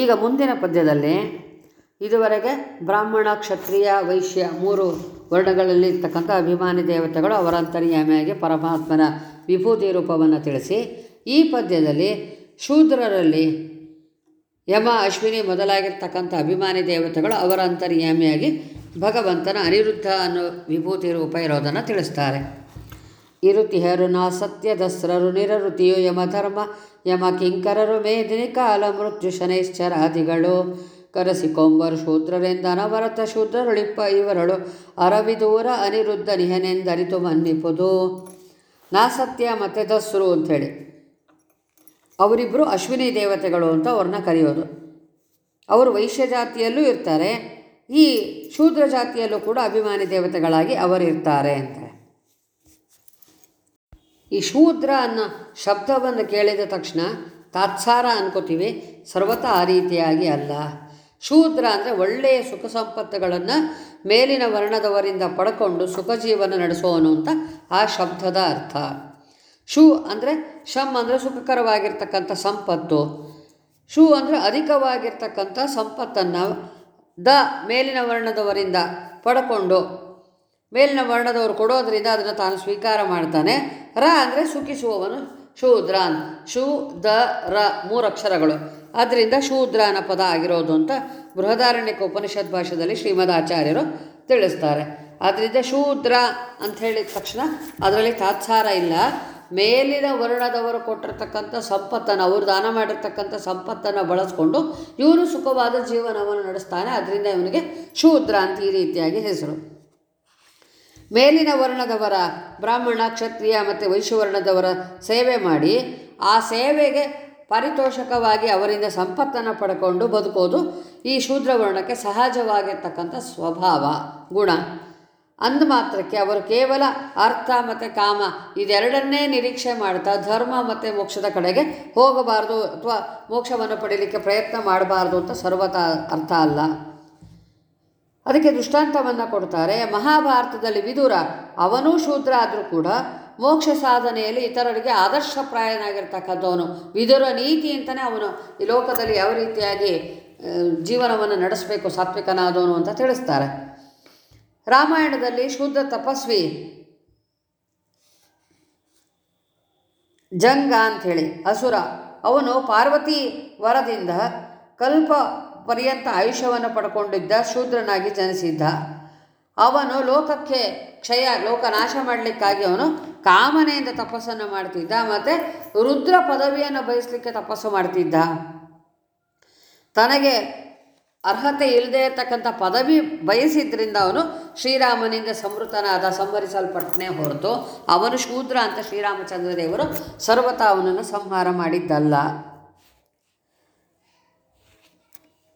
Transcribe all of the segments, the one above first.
ಈಗ ಮುಂದಿನ ಪದ್ಯದಲ್ಲಿ ಇದುವರೆಗೆ ಬ್ರಾಹ್ಮಣ, ಕ್ಷತ್ರಿಯ, ವೈಶ್ಯ ಮೂರು ವರ್ಣಗಳಲ್ಲಿ ಇರ್ತಕ್ಕಂಥ ಅಭಿಮಾನಿ ದೇವತೆಗಳು ಅವರ ಅಂತರ್ಯಾಮಿಯಾಗಿ ಪರಮಾತ್ಮನ ವಿಭೂತಿ ರೂಪವನ್ನು ತಿಳಿಸಿ, ಈ ಪದ್ಯದಲ್ಲಿ ಶೂದ್ರರಲ್ಲಿ ಯಮ, ಅಶ್ವಿನಿ ಮೊದಲಾಗಿರ್ತಕ್ಕಂಥ ಅಭಿಮಾನಿ ದೇವತೆಗಳು ಅವರ ಅಂತರ್ಯಾಮಿಯಾಗಿ ಭಗವಂತನ ಅನಿರುದ್ಧ ಅನ್ನೋ ವಿಭೂತಿ ರೂಪ ಇರೋದನ್ನು ತಿಳಿಸ್ತಾರೆ. ಇರುತಿಹರು ನಾ ಸತ್ಯದಸ್ರರು ನಿರರುತಿಯು ಯಮಧರ್ಮ ಯಮ ಕಿಂಕರರು ಮೇದಿನಿ ಕಾಲ ಮೃತ್ಯು ಶನೈಶ್ಚರಾದಿಗಳು. ಕರಸಿಕೊಂಬರು ಶೂದ್ರರೆಂದ ಅನವರತ ಶೂದ್ರರುಳಿಪ್ಪ ಇವರಳು, ಅರವಿದೂರ ಅನಿರುದ್ಧ ನಿಹನೆಂದರಿತು ಮನ್ನಿಪುದು. ನಾ ಸತ್ಯ ಮತ್ತೆ ದಸ್ರು ಅಂಥೇಳಿ. ಅವರಿಬ್ಬರು ಅಶ್ವಿನಿ ದೇವತೆಗಳು ಅಂತ ಅವ್ರನ್ನ ಕರೆಯೋದು. ಅವರು ವೈಶ್ಯ ಜಾತಿಯಲ್ಲೂ ಇರ್ತಾರೆ, ಈ ಶೂದ್ರ ಜಾತಿಯಲ್ಲೂ ಕೂಡ ಅಭಿಮಾನಿ ದೇವತೆಗಳಾಗಿ ಅವರಿರ್ತಾರೆ ಅಂತಾರೆ ಈ ಶೂದ್ರ ಅನ್ನೋ ಶಬ್ದವನ್ನು ಕೇಳಿದ ತಕ್ಷಣ ತಾತ್ಸಾರ ಅನ್ಕೋತೀವಿ, ಸರ್ವತ ಆ ರೀತಿಯಾಗಿ ಅಲ್ಲ. ಶೂದ್ರ ಅಂದರೆ ಒಳ್ಳೆಯ ಸುಖ ಸಂಪತ್ತುಗಳನ್ನು ಮೇಲಿನ ವರ್ಣದವರಿಂದ ಪಡ್ಕೊಂಡು ಸುಖ ಜೀವನ ನಡೆಸೋನು ಅಂತ ಆ ಶಬ್ದದ ಅರ್ಥ. ಶೂ ಅಂದರೆ ಶಮ್ ಅಂದರೆ ಸುಖಕರವಾಗಿರ್ತಕ್ಕಂಥ ಸಂಪತ್ತು. ಶೂ ಅಂದರೆ ಅಧಿಕವಾಗಿರ್ತಕ್ಕಂಥ ಸಂಪತ್ತನ್ನು ದ ಮೇಲಿನ ವರ್ಣದವರಿಂದ ಪಡ್ಕೊಂಡು ಮೇಲಿನ ವರ್ಣದವರು ಕೊಡೋದ್ರಿಂದ ಅದನ್ನು ತಾನು ಸ್ವೀಕಾರ ಮಾಡ್ತಾನೆ. ರ ಅಂದರೆ ಸುಖಿಸುವವನು. ಶೂದ್ರ ಅಂತ ಶೂ ದ ರ ಮೂರು ಅಕ್ಷರಗಳು. ಆದ್ದರಿಂದ ಶೂದ್ರ ಅನ್ನೋ ಪದ ಆಗಿರೋದು ಅಂತ ಬೃಹದಾರಣ್ಯಕ ಉಪನಿಷತ್ ಭಾಷೆಯಲ್ಲಿ ಶ್ರೀಮದ್ ಆಚಾರ್ಯರು ತಿಳಿಸ್ತಾರೆ. ಆದ್ದರಿಂದ ಶೂದ್ರ ಅಂತ ಹೇಳಿದ ತಕ್ಷಣ ಅದರಲ್ಲಿ ತಾತ್ಸಾರ ಇಲ್ಲ. ಮೇಲಿನ ವರ್ಣದವರು ಕೊಟ್ಟಿರ್ತಕ್ಕಂಥ ಸಂಪತ್ತನ್ನು, ಅವರು ದಾನ ಮಾಡಿರ್ತಕ್ಕಂಥ ಸಂಪತ್ತನ್ನು ಬಳಸ್ಕೊಂಡು ಇವನು ಸುಖವಾದ ಜೀವನವನ್ನು ನಡೆಸ್ತಾನೆ. ಅದರಿಂದ ಇವನಿಗೆ ಶೂದ್ರ ಅಂತ ಈ ರೀತಿಯಾಗಿ ಹೆಸರು. ಮೇಲಿನ ವರ್ಣದವರ ಬ್ರಾಹ್ಮಣ, ಕ್ಷತ್ರಿಯ ಮತ್ತು ವೈಶ್ಯವರ್ಣದವರ ಸೇವೆ ಮಾಡಿ ಆ ಸೇವೆಗೆ ಪಾರಿತೋಷಕವಾಗಿ ಅವರಿಂದ ಸಂಪತ್ತನ್ನು ಪಡ್ಕೊಂಡು ಬದುಕೋದು ಈ ಶೂದ್ರವರ್ಣಕ್ಕೆ ಸಹಜವಾಗಿರ್ತಕ್ಕಂಥ ಸ್ವಭಾವ, ಗುಣ. ಅಂದ ಮಾತ್ರಕ್ಕೆ ಅವರು ಕೇವಲ ಅರ್ಥ ಮತ್ತು ಕಾಮ ಇದೆರಡನ್ನೇ ನಿರೀಕ್ಷೆ ಮಾಡ್ತಾ ಧರ್ಮ ಮತ್ತು ಮೋಕ್ಷದ ಕಡೆಗೆ ಹೋಗಬಾರ್ದು ಅಥವಾ ಮೋಕ್ಷವನ್ನು ಪಡೀಲಿಕ್ಕೆ ಪ್ರಯತ್ನ ಮಾಡಬಾರ್ದು ಅಂತ ಸರ್ವತ ಅರ್ಥ ಅಲ್ಲ. ಅದಕ್ಕೆ ದೃಷ್ಟಾಂತವನ್ನು ಕೊಡ್ತಾರೆ, ಮಹಾಭಾರತದಲ್ಲಿ ವಿದುರ, ಅವನೂ ಶೂದ್ರ ಆದರೂ ಕೂಡ ಮೋಕ್ಷ ಸಾಧನೆಯಲ್ಲಿ ಇತರರಿಗೆ ಆದರ್ಶಪ್ರಾಯನಾಗಿರ್ತಕ್ಕಂಥವನು. ವಿದುರ ನೀತಿ ಅಂತಲೇ ಅವನು. ಈ ಲೋಕದಲ್ಲಿ ಯಾವ ರೀತಿಯಾಗಿ ಜೀವನವನ್ನು ನಡೆಸಬೇಕು, ಸಾತ್ವಿಕನಾದವನು ಅಂತ ತಿಳಿಸ್ತಾರೆ. ರಾಮಾಯಣದಲ್ಲಿ ಶುದ್ಧ ತಪಸ್ವಿ ಜಂಗ ಅಂಥೇಳಿ, ಅಸುರ. ಅವನು ಪಾರ್ವತಿ ವರದಿಂದ ಕಲ್ಪ ಪರ್ಯಂತ ಆಯುಷ್ಯವನ್ನು ಪಡ್ಕೊಂಡಿದ್ದ ಶೂದ್ರನಾಗಿ ಜನಿಸಿದ್ದ. ಅವನು ಲೋಕಕ್ಕೆ ಕ್ಷಯ, ಲೋಕ ನಾಶ ಮಾಡಲಿಕ್ಕಾಗಿ ಅವನು ಕಾಮನೆಯಿಂದ ತಪಸ್ಸನ್ನು ಮಾಡ್ತಿದ್ದ, ಮತ್ತು ರುದ್ರ ಪದವಿಯನ್ನು ಬಯಸಲಿಕ್ಕೆ ತಪಸ್ಸು ಮಾಡ್ತಿದ್ದ. ತನಗೆ ಅರ್ಹತೆ ಇಲ್ಲದೆ ಇರತಕ್ಕಂಥ ಪದವಿ ಬಯಸಿದ್ರಿಂದ ಅವನು ಶ್ರೀರಾಮನಿಂದ ಸಂವೃತನಾದ ಸಂಹರಿಸಲ್ಪಟ್ಟನೆ ಹೊರತು ಅವನು ಶೂದ್ರ ಅಂತ ಶ್ರೀರಾಮಚಂದ್ರ ಸರ್ವತಾ ಸರ್ವತ ಅವನನ್ನು ಸಂಹಾರ ಮಾಡಿದ್ದಲ್ಲ.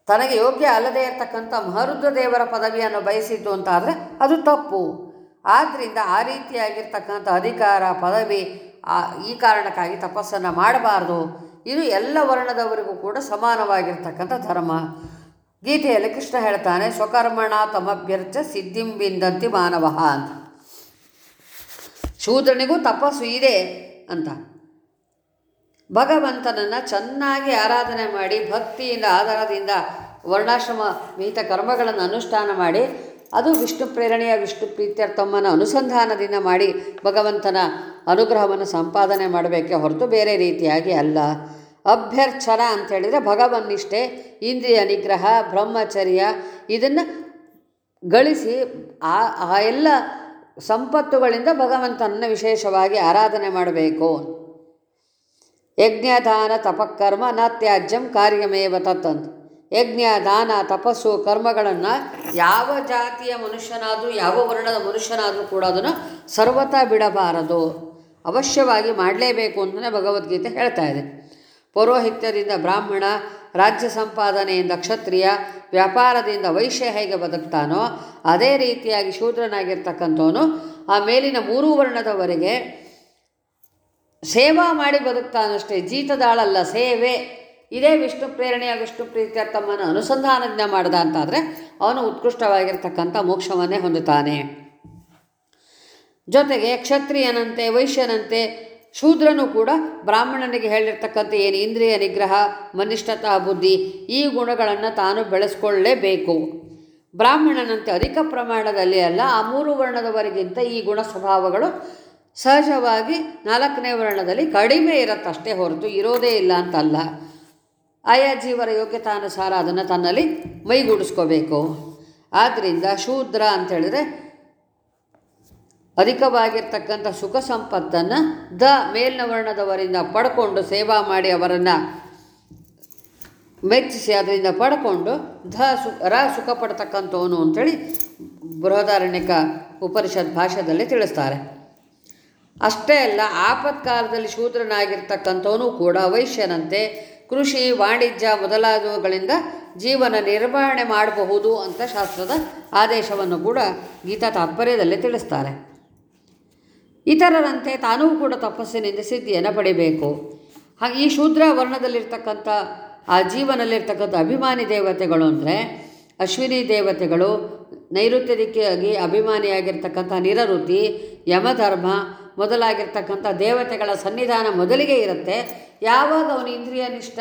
ತನಗೆ ಯೋಗ್ಯ ಅಲ್ಲದೆ ಇರತಕ್ಕಂಥ ಮಹರುದ್ರ ದೇವರ ಪದವಿಯನ್ನು ಬಯಸಿದ್ದು ಅಂತ ಆದರೆ ಅದು ತಪ್ಪು. ಆದ್ದರಿಂದ ಆ ರೀತಿಯಾಗಿರ್ತಕ್ಕಂಥ ಅಧಿಕಾರ, ಪದವಿ ಈ ಕಾರಣಕ್ಕಾಗಿ ತಪಸ್ಸನ್ನು ಮಾಡಬಾರ್ದು. ಇದು ಎಲ್ಲ ವರ್ಣದವರಿಗೂ ಕೂಡ ಸಮಾನವಾಗಿರ್ತಕ್ಕಂಥ ಧರ್ಮ. ಗೀತೆಯಲ್ಲಿ ಕೃಷ್ಣ ಹೇಳ್ತಾನೆ, ಸ್ವಕರ್ಮಣ ತಮಭ್ಯರ್ಚ ಸಿದ್ಧಿಂಬಿಂದಂತಿ ಮಾನವ ಅಂತ. ಶೂದ್ರನಿಗೂ ತಪಸ್ಸು ಇದೆ ಅಂತ. ಭಗವಂತನನ್ನು ಚೆನ್ನಾಗಿ ಆರಾಧನೆ ಮಾಡಿ, ಭಕ್ತಿಯಿಂದ ಆಧಾರದಿಂದ ವರ್ಣಾಶ್ರಮ ವಿಹಿತ ಕರ್ಮಗಳನ್ನು ಅನುಷ್ಠಾನ ಮಾಡಿ, ಅದು ವಿಷ್ಣು ಪ್ರೇರಣೆಯ ವಿಷ್ಣು ಪ್ರೀತ್ಯರ್ಥಮ್ಮನ ಅನುಸಂಧಾನದಿಂದ ಮಾಡಿ ಭಗವಂತನ ಅನುಗ್ರಹವನ್ನು ಸಂಪಾದನೆ ಮಾಡಬೇಕೆ ಹೊರತು ಬೇರೆ ರೀತಿಯಾಗಿ ಅಲ್ಲ. ಅಭ್ಯರ್ಚನ ಅಂತ ಹೇಳಿದರೆ ಭಗವನ್ನಿಷ್ಠೆ, ಇಂದ್ರಿಯ ನಿಗ್ರಹ, ಬ್ರಹ್ಮಚರ್ಯ ಇದನ್ನು ಗಳಿಸಿ ಆ ಆ ಎಲ್ಲ ಸಂಪತ್ತುಗಳಿಂದ ಭಗವಂತನನ್ನು ವಿಶೇಷವಾಗಿ ಆರಾಧನೆ ಮಾಡಬೇಕು. ಯಜ್ಞ ದಾನ ತಪಕರ್ಮ ನ ತ್ಯಾಜ್ಯಂ ಕಾರ್ಯಮೇವ ತತ್ತಂದು ಯಜ್ಞ ದಾನ ತಪಸ್ಸು ಕರ್ಮಗಳನ್ನು ಯಾವ ಜಾತಿಯ ಮನುಷ್ಯನಾದರೂ, ಯಾವ ವರ್ಣದ ಮನುಷ್ಯನಾದರೂ ಕೂಡ ಅದನ್ನು ಸರ್ವತಾ ಬಿಡಬಾರದು. ಅವಶ್ಯವಾಗಿ ಮಾಡಲೇಬೇಕು ಅಂತಲೇ ಭಗವದ್ಗೀತೆ ಹೇಳ್ತಾ ಇದೆ. ಪೌರೋಹಿತ್ಯದಿಂದ ಬ್ರಾಹ್ಮಣ, ರಾಜ್ಯ ಸಂಪಾದನೆಯಿಂದ ಕ್ಷತ್ರಿಯ, ವ್ಯಾಪಾರದಿಂದ ವೈಶ್ಯ ಹೇಗೆ ಬದುಕ್ತಾನೋ, ಅದೇ ರೀತಿಯಾಗಿ ಶೂದ್ರನಾಗಿರ್ತಕ್ಕಂಥವನು ಆ ಮೇಲಿನ ಮೂರು ವರ್ಣದವರೆಗೆ ಸೇವಾ ಮಾಡಿ ಬದುಕ್ತಾನಷ್ಟೇ ಜೀತದಾಳಲ್ಲ ಸೇವೆ. ಇದೇ ವಿಷ್ಣು ಪ್ರೇರಣೆಯ ವಿಷ್ಣು ತಮ್ಮನ್ನು ಅನುಸಂಧಾನಜ್ಞ ಮಾಡ್ದ ಅಂತಾದರೆ ಅವನು ಉತ್ಕೃಷ್ಟವಾಗಿರ್ತಕ್ಕಂಥ ಮೋಕ್ಷವನ್ನೇ ಹೊಂದುತ್ತಾನೆ. ಜೊತೆಗೆ ಕ್ಷತ್ರಿಯನಂತೆ, ವೈಶ್ಯನಂತೆ ಶೂದ್ರನು ಕೂಡ ಬ್ರಾಹ್ಮಣನಿಗೆ ಹೇಳಿರ್ತಕ್ಕಂಥ ಏನು ಇಂದ್ರಿಯ ನಿಗ್ರಹ, ಮನಿಷ್ಠತಾ, ಬುದ್ಧಿ, ಈ ಗುಣಗಳನ್ನು ತಾನು ಬೆಳೆಸ್ಕೊಳ್ಳೇಬೇಕು. ಬ್ರಾಹ್ಮಣನಂತೆ ಅಧಿಕ ಪ್ರಮಾಣದಲ್ಲಿ ಅಲ್ಲ, ಆ ಮೂರು ವರ್ಣದವರೆಗಿಂತ ಈ ಗುಣ ಸ್ವಭಾವಗಳು ಸಹಜವಾಗಿ ನಾಲ್ಕನೇ ವರ್ಣದಲ್ಲಿ ಕಡಿಮೆ ಇರತ್ತಷ್ಟೇ ಹೊರತು ಇರೋದೇ ಇಲ್ಲ ಅಂತಲ್ಲ. ಆಯಾ ಜೀವರ ಯೋಗ್ಯತಾನುಸಾರ ಅದನ್ನು ತನ್ನಲ್ಲಿ ಮೈಗೂಡಿಸ್ಕೋಬೇಕು. ಆದ್ದರಿಂದ ಶೂದ್ರ ಅಂತೇಳಿದ್ರೆ ಅಧಿಕವಾಗಿರ್ತಕ್ಕಂಥ ಸುಖ ಸಂಪತ್ತನ್ನು ದ ಮೇಲಿನ ವರ್ಣದವರಿಂದ ಪಡ್ಕೊಂಡು ಸೇವಾ ಮಾಡಿ ಅವರನ್ನು ಮೆಚ್ಚಿಸಿ ಅದರಿಂದ ಪಡ್ಕೊಂಡು ಧ ಸು ರ ಸುಖ ಪಡ್ತಕ್ಕಂಥವನು ಅಂಥೇಳಿ ಬೃಹದಾರಣ್ಯಕ ಉಪನಿಷತ್ ಭಾಷೆಯಲ್ಲಿ ತಿಳಿಸ್ತಾರೆ. ಅಷ್ಟೇ ಅಲ್ಲ, ಆಪತ್ಕಾಲದಲ್ಲಿ ಶೂದ್ರನಾಗಿರ್ತಕ್ಕಂಥವನು ಕೂಡ ವೈಶ್ಯನಂತೆ. ಕೃಷಿ, ವಾಣಿಜ್ಯ ಮೊದಲಾದವುಗಳಿಂದ ಜೀವನ ನಿರ್ವಹಣೆ ಮಾಡಬಹುದು ಅಂತ ಶಾಸ್ತ್ರದ ಆದೇಶವನ್ನು ಕೂಡ ಗೀತಾ ತಾತ್ಪರ್ಯದಲ್ಲಿ ತಿಳಿಸ್ತಾರೆ. ಇತರರಂತೆ ತಾನೂ ಕೂಡ ತಪಸ್ಸಿನಿಂದ ಸಿದ್ಧಿಯನ್ನು ಪಡಿಬೇಕು. ಹಾಗೆ ಈ ಶೂದ್ರ ವರ್ಣದಲ್ಲಿರ್ತಕ್ಕಂಥ, ಆ ಜೀವನಲ್ಲಿರ್ತಕ್ಕಂಥ ಅಭಿಮಾನಿ ದೇವತೆಗಳು ಅಂದರೆ ಅಶ್ವಿನಿ ದೇವತೆಗಳು ನೈಋತ್ಯ ದಿಕ್ಕಿಯಾಗಿ ಅಭಿಮಾನಿಯಾಗಿರ್ತಕ್ಕಂಥ ನಿರಋತಿ ಯಮಧರ್ಮ ಮೊದಲಾಗಿರ್ತಕ್ಕಂಥ ದೇವತೆಗಳ ಸನ್ನಿಧಾನ ಮೊದಲಿಗೆ ಇರುತ್ತೆ. ಯಾವಾಗ ಅವನು ಇಂದ್ರಿಯ ನಿಷ್ಠ,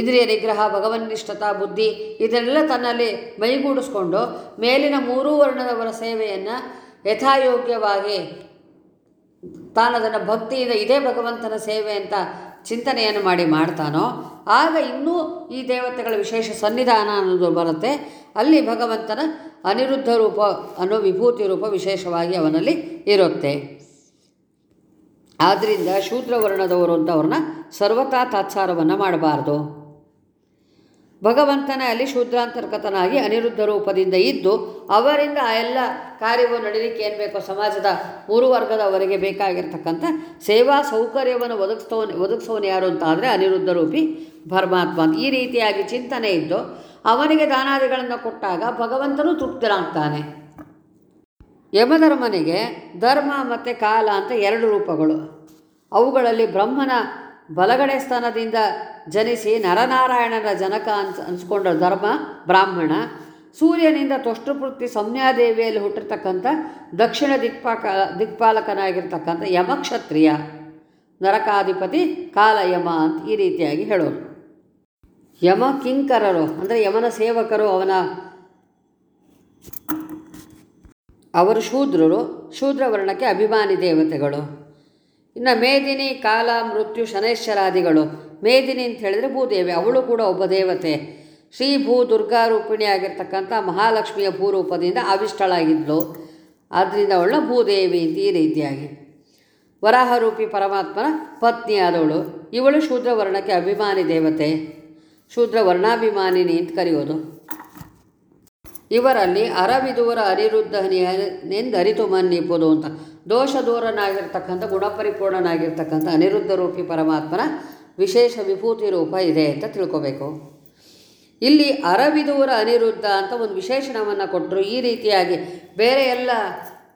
ಇಂದ್ರಿಯ ನಿಗ್ರಹ ಭಗವನ್ನಿಷ್ಠತಾ ಬುದ್ಧಿ ಇದನ್ನೆಲ್ಲ ತನ್ನಲ್ಲಿ ಮೈಗೂಡಿಸ್ಕೊಂಡು ಮೇಲಿನ ಮೂರೂ ವರ್ಣದವರ ಸೇವೆಯನ್ನು ಯಥಾಯೋಗ್ಯವಾಗಿ ತಾನದನ್ನು ಭಕ್ತಿಯಿಂದ ಇದೇ ಭಗವಂತನ ಸೇವೆ ಅಂತ ಚಿಂತನೆಯನ್ನು ಮಾಡಿ ಮಾಡ್ತಾನೋ, ಆಗ ಇನ್ನೂ ಈ ದೇವತೆಗಳ ವಿಶೇಷ ಸನ್ನಿಧಾನ ಅನ್ನೋದು ಬರುತ್ತೆ. ಅಲ್ಲಿ ಭಗವಂತನ ಅನಿರುದ್ಧ ರೂಪ ಅನ್ನೋ ವಿಭೂತಿ ರೂಪ ವಿಶೇಷವಾಗಿ ಅವನಲ್ಲಿ ಇರುತ್ತೆ. ಆದ್ದರಿಂದ ಶೂದ್ರವರ್ಣದವರು ಅಂತ ಅವ್ರನ್ನ ಸರ್ವತಾ ತಾತ್ಸಾರವನ್ನು ಮಾಡಬಾರ್ದು. ಭಗವಂತನ ಅಲ್ಲಿ ಶೂದ್ರಾಂತರ್ಗತನಾಗಿ ಅನಿರುದ್ಧ ರೂಪದಿಂದ ಇದ್ದು ಅವರಿಂದ ಆ ಎಲ್ಲ ಕಾರ್ಯವು ನಡೀಲಿಕ್ಕೆ ಏನು ಬೇಕೋ ಸಮಾಜದ ಮೂರು ವರ್ಗದವರಿಗೆ ಬೇಕಾಗಿರ್ತಕ್ಕಂಥ ಸೇವಾ ಸೌಕರ್ಯವನ್ನು ಒದಗಿಸ್ತವನು, ಒದಗಿಸೋನು ಯಾರು ಅಂತ ಆದರೆ ಅನಿರುದ್ಧ ರೂಪಿ ಪರಮಾತ್ಮ ಈ ರೀತಿಯಾಗಿ ಚಿಂತನೆ ಇದ್ದು ಅವನಿಗೆ ದಾನಾದಿಗಳನ್ನು ಕೊಟ್ಟಾಗ ಭಗವಂತನು ತೃಪ್ತನಾಗ್ತಾನೆ. ಯಮಧರ್ಮನಿಗೆ ಧರ್ಮ ಮತ್ತು ಕಾಲ ಅಂತ ಎರಡು ರೂಪಗಳು. ಅವುಗಳಲ್ಲಿ ಬ್ರಹ್ಮನ ಬಲಗಡೆ ಸ್ಥಾನದಿಂದ ಜನಿಸಿ ನರನಾರಾಯಣನ ಜನಕ ಅನ್ಸ್ ಅನ್ಸ್ಕೊಂಡ ಧರ್ಮ, ಬ್ರಾಹ್ಮಣ, ಸೂರ್ಯನಿಂದ ತೊಷ್ಟುಪೃತಿ ಸಂಜ್ಞಾದೇವಿಯಲ್ಲಿ ಹುಟ್ಟಿರ್ತಕ್ಕಂಥ ದಕ್ಷಿಣ ದಿಕ್ಪಾಕ, ದಿಕ್ಪಾಲಕನಾಗಿರ್ತಕ್ಕಂಥ ಯಮಕ್ಷತ್ರಿಯ ನರಕಾಧಿಪತಿ ಕಾಲ ಯಮ ಅಂತ ಈ ರೀತಿಯಾಗಿ ಹೇಳೋರು. ಯಮ ಕಿಂಕರರು ಅಂದರೆ ಯಮನ ಸೇವಕರು ಅವನ ಅವರು ಶೂದ್ರರು ಶೂದ್ರ ವರ್ಣಕ್ಕೆ ಅಭಿಮಾನಿ ದೇವತೆಗಳು. ಇನ್ನು ಮೇದಿನಿ, ಕಾಲ, ಮೃತ್ಯು ಶನೈಶ್ವರಾದಿಗಳು ಮೇದಿನಿ ಅಂತ ಹೇಳಿದರೆ ಭೂದೇವಿ, ಅವಳು ಕೂಡ ಒಬ್ಬ ದೇವತೆ. ಶ್ರೀ ಭೂ ದುರ್ಗಾ ರೂಪಿಣಿಯಾಗಿರ್ತಕ್ಕಂಥ ಮಹಾಲಕ್ಷ್ಮಿಯ ಭೂರೂಪದಿಂದ ಆವಿಷ್ಟಳಾಗಿದ್ಲು ಆದ್ದರಿಂದ ಅವಳನ್ನ ಭೂದೇವಿ ಅಂತ ಈ ರೀತಿಯಾಗಿ. ವರಾಹರೂಪಿ ಪರಮಾತ್ಮನ ಪತ್ನಿಯಾದವಳು. ಇವಳು ಶೂದ್ರವರ್ಣಕ್ಕೆ ಅಭಿಮಾನಿ ದೇವತೆ. ಶೂದ್ರವರ್ಣಾಭಿಮಾನಿನಿ ಅಂತ ಕರೆಯೋದು. ಇವರಲ್ಲಿ ಅರವಿದುವರ ಅನಿರುದ್ಧನೆಂದು ಅರಿತು ಮನ್ನಿಪುದು ಅಂತ. ದೋಷ ದೂರನಾಗಿರ್ತಕ್ಕಂಥ ಗುಣಪರಿಪೂರ್ಣನಾಗಿರ್ತಕ್ಕಂಥ ಅನಿರುದ್ಧ ರೂಪಿ ಪರಮಾತ್ಮನ ವಿಶೇಷ ವಿಭೂತಿ ರೂಪ ಇದೆ ಅಂತ ತಿಳ್ಕೋಬೇಕು. ಇಲ್ಲಿ ಅರವಿದೂರ ಅನಿರುದ್ಧ ಅಂತ ಒಂದು ವಿಶೇಷಣವನ್ನು ಕೊಟ್ಟರು ಈ ರೀತಿಯಾಗಿ ಬೇರೆ ಎಲ್ಲ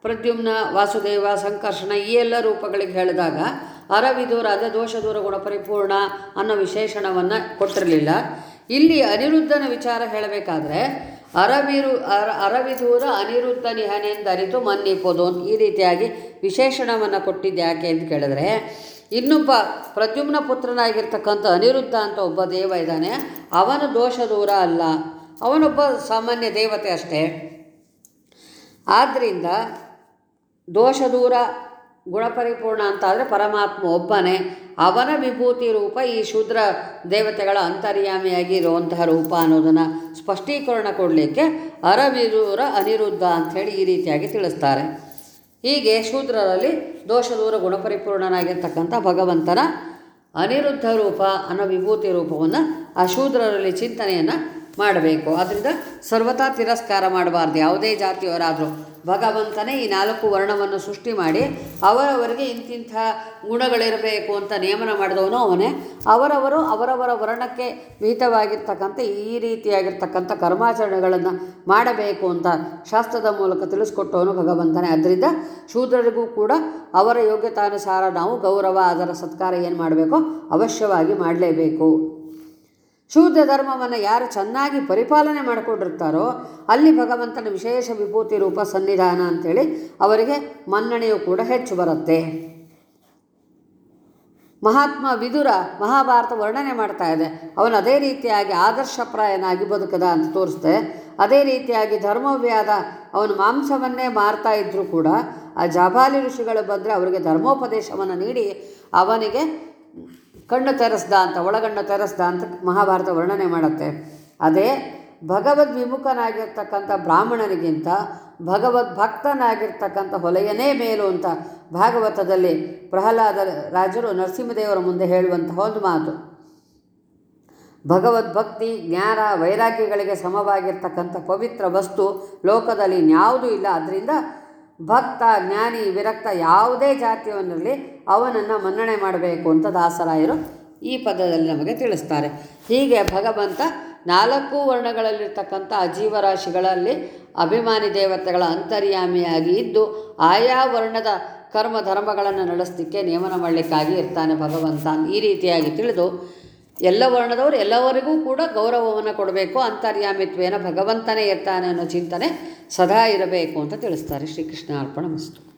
ಪ್ರದ್ಯುಮ್ನ, ವಾಸುದೇವ, ಸಂಕರ್ಷಣ ಈ ಎಲ್ಲ ರೂಪಗಳಿಗೆ ಹೇಳಿದಾಗ ಅರವಿದೂರ ಅದೇ ದೋಷ ದೂರ ಗುಣಪರಿಪೂರ್ಣ ಅನ್ನೋ ವಿಶೇಷಣವನ್ನು ಕೊಟ್ಟಿರಲಿಲ್ಲ. ಇಲ್ಲಿ ಅನಿರುದ್ಧನ ವಿಚಾರ ಹೇಳಬೇಕಾದ್ರೆ ಅರವಿರು, ಅರ, ಅರವಿದೂರ ಅನಿರುದ್ಧ ನಿಹನೆಂದರಿತು ಮನ್ನಿಪೋದು ಈ ರೀತಿಯಾಗಿ ವಿಶೇಷಣವನ್ನು ಕೊಟ್ಟಿದ್ದು ಯಾಕೆ ಅಂತ ಕೇಳಿದ್ರೆ, ಇನ್ನೊಬ್ಬ ಪ್ರದ್ಯುಮ್ನ ಪುತ್ರನಾಗಿರ್ತಕ್ಕಂಥ ಅನಿರುದ್ಧ ಅಂತ ಒಬ್ಬ ದೇವ ಇದ್ದಾನೆ. ಅವನು ದೋಷ ದೂರ ಅಲ್ಲ. ಅವನೊಬ್ಬ ಸಾಮಾನ್ಯ ದೇವತೆ ಅಷ್ಟೇ. ಆದ್ದರಿಂದ ದೋಷ ದೂರ ಗುಣಪರಿಪೂರ್ಣ ಅಂತಾದರೆ ಪರಮಾತ್ಮ ಒಬ್ಬನೇ. ಅವನ ವಿಭೂತಿ ರೂಪ ಈ ಶೂದ್ರ ದೇವತೆಗಳ ಅಂತರ್ಯಾಮಿಯಾಗಿ ಇರುವಂತಹ ರೂಪ ಅನ್ನೋದನ್ನು ಸ್ಪಷ್ಟೀಕರಣ ಕೊಡಲಿಕ್ಕೆ ಅರವಿರೂರ ಅನಿರುದ್ಧ ಅಂಥೇಳಿ ಈ ರೀತಿಯಾಗಿ ತಿಳಿಸ್ತಾರೆ. ಹೀಗೆ ಶೂದ್ರರಲ್ಲಿ ದೋಷದೂರ ಗುಣಪರಿಪೂರ್ಣನಾಗಿರ್ತಕ್ಕಂಥ ಭಗವಂತನ ಅನಿರುದ್ಧ ರೂಪ ಅನ್ನೋ ವಿಭೂತಿ ರೂಪವನ್ನು ಆ ಶೂದ್ರರಲ್ಲಿ ಚಿಂತನೆಯನ್ನು ಮಾಡಬೇಕು. ಆದ್ದರಿಂದ ಸರ್ವತಾ ತಿರಸ್ಕಾರ ಮಾಡಬಾರ್ದು. ಯಾವುದೇ ಜಾತಿಯವರಾದರೂ. ಭಗವಂತನೇ ಈ ನಾಲ್ಕು ವರ್ಣವನ್ನು ಸೃಷ್ಟಿ ಮಾಡಿ ಅವರವರಿಗೆ ಇಂತಿಂಥ ಗುಣಗಳಿರಬೇಕು ಅಂತ ನಿಯಮನ ಮಾಡಿದವನು ಅವನೇ. ಅವರವರು ಅವರವರ ವರ್ಣಕ್ಕೆ ವಿಹಿತವಾಗಿರ್ತಕ್ಕಂಥ ಈ ರೀತಿಯಾಗಿರ್ತಕ್ಕಂಥ ಕರ್ಮಾಚರಣೆಗಳನ್ನು ಮಾಡಬೇಕು ಅಂತ ಶಾಸ್ತ್ರದ ಮೂಲಕ ತಿಳಿಸ್ಕೊಟ್ಟವನು ಭಗವಂತನೇ. ಅದರಿಂದ ಶೂದ್ರರಿಗೂ ಕೂಡ ಅವರ ಯೋಗ್ಯತಾನುಸಾರ ನಾವು ಗೌರವ ಅದರ ಸತ್ಕಾರ ಏನು ಮಾಡಬೇಕೋ? ಅವಶ್ಯವಾಗಿ ಮಾಡಲೇಬೇಕು. ಶೂದ್ರ ಧರ್ಮವನ್ನು ಯಾರು ಚೆನ್ನಾಗಿ ಪರಿಪಾಲನೆ ಮಾಡಿಕೊಂಡಿರ್ತಾರೋ ಅಲ್ಲಿ ಭಗವಂತನ ವಿಶೇಷ ವಿಭೂತಿ ರೂಪ ಸನ್ನಿಧಾನ ಅಂಥೇಳಿ ಅವರಿಗೆ ಮನ್ನಣೆಯು ಕೂಡ ಹೆಚ್ಚು ಬರುತ್ತೆ. ಮಹಾತ್ಮ ವಿದುರ ಮಹಾಭಾರತ ವರ್ಣನೆ ಮಾಡ್ತಾ ಇದೆ. ಅವನು ಅದೇ ರೀತಿಯಾಗಿ ಆದರ್ಶಪ್ರಾಯನಾಗಿ ಬದುಕದ ಅಂತ ತೋರಿಸ್ದೆ ಅದೇ ರೀತಿಯಾಗಿ ಧರ್ಮವ್ಯಾದ ಅವನು ಮಾಂಸವನ್ನೇ ಮಾರ್ತಾ ಇದ್ದರೂ ಕೂಡ ಆ ಜಾಬಾಲಿ ಋಷಿಗಳು ಬಂದರೆ ಅವರಿಗೆ ಧರ್ಮೋಪದೇಶವನ್ನು ನೀಡಿ ಅವನಿಗೆ ಕಣ್ಣು ತೆರೆಸ್ದ ಅಂತ, ಒಳಗಣ್ಣು ತೆರೆಸ್ದ ಅಂತ ಮಹಾಭಾರತ ವರ್ಣನೆ ಮಾಡುತ್ತೆ. ಅದೇ ಭಗವದ್ ವಿಮುಖನಾಗಿರ್ತಕ್ಕಂಥ ಬ್ರಾಹ್ಮಣನಿಗಿಂತ ಭಗವದ್ ಭಕ್ತನಾಗಿರ್ತಕ್ಕಂಥ ಹೊಲೆಯನೇ ಮೇಲು ಅಂತ ಭಾಗವತದಲ್ಲಿ ಪ್ರಹ್ಲಾದ ರಾಜರು ನರಸಿಂಹದೇವರ ಮುಂದೆ ಹೇಳುವಂತಹ ಒಂದು ಮಾತು. ಭಗವದ್ಭಕ್ತಿ ಜ್ಞಾನ, ವೈರಾಗ್ಯಗಳಿಗೆ ಸಮವಾಗಿರ್ತಕ್ಕಂಥ ಪವಿತ್ರ ವಸ್ತು ಲೋಕದಲ್ಲಿ ಇನ್ಯಾವುದೂ ಇಲ್ಲ. ಅದರಿಂದ ಭಕ್ತ, ಜ್ಞಾನಿ, ವಿರಕ್ತ ಯಾವುದೇ ಜಾತಿಯವನಿರಲಿ ಅವನನ್ನು ಮನ್ನಣೆ ಮಾಡಬೇಕು ಅಂತ ದಾಸರಾಯರು ಈ ಪದದಲ್ಲಿ ನಮಗೆ ತಿಳಿಸ್ತಾರೆ. ಹೀಗೆ ಭಗವಂತ ನಾಲ್ಕು ವರ್ಣಗಳಲ್ಲಿರ್ತಕ್ಕಂಥ ಅಜೀವರಾಶಿಗಳಲ್ಲಿ ಅಭಿಮಾನಿ ದೇವತೆಗಳ ಅಂತರ್ಯಾಮಿಯಾಗಿ ಇದ್ದು ಆಯಾ ವರ್ಣದ ಕರ್ಮ ಧರ್ಮಗಳನ್ನು ನಡೆಸಲಿಕ್ಕೆ ನೇಮನ ಮಾಡಲಿಕ್ಕಾಗಿ ಇರ್ತಾನೆ ಭಗವಂತ. ಈ ರೀತಿಯಾಗಿ ತಿಳಿದು ಎಲ್ಲ ವರ್ಣದವರು ಎಲ್ಲವರಿಗೂ ಕೂಡ ಗೌರವವನ್ನು ಕೊಡಬೇಕು, ಅಂತರ್ಯಾಮಿತ್ವೇನ ಭಗವಂತನೇ ಇರ್ತಾನೆ ಅನ್ನೋ ಚಿಂತನೆ ಸದಾ ಇರಬೇಕು ಅಂತ ತಿಳಿಸ್ತಾರೆ. ಶ್ರೀಕೃಷ್ಣ ಅರ್ಪಣ ಮಸ್ತು.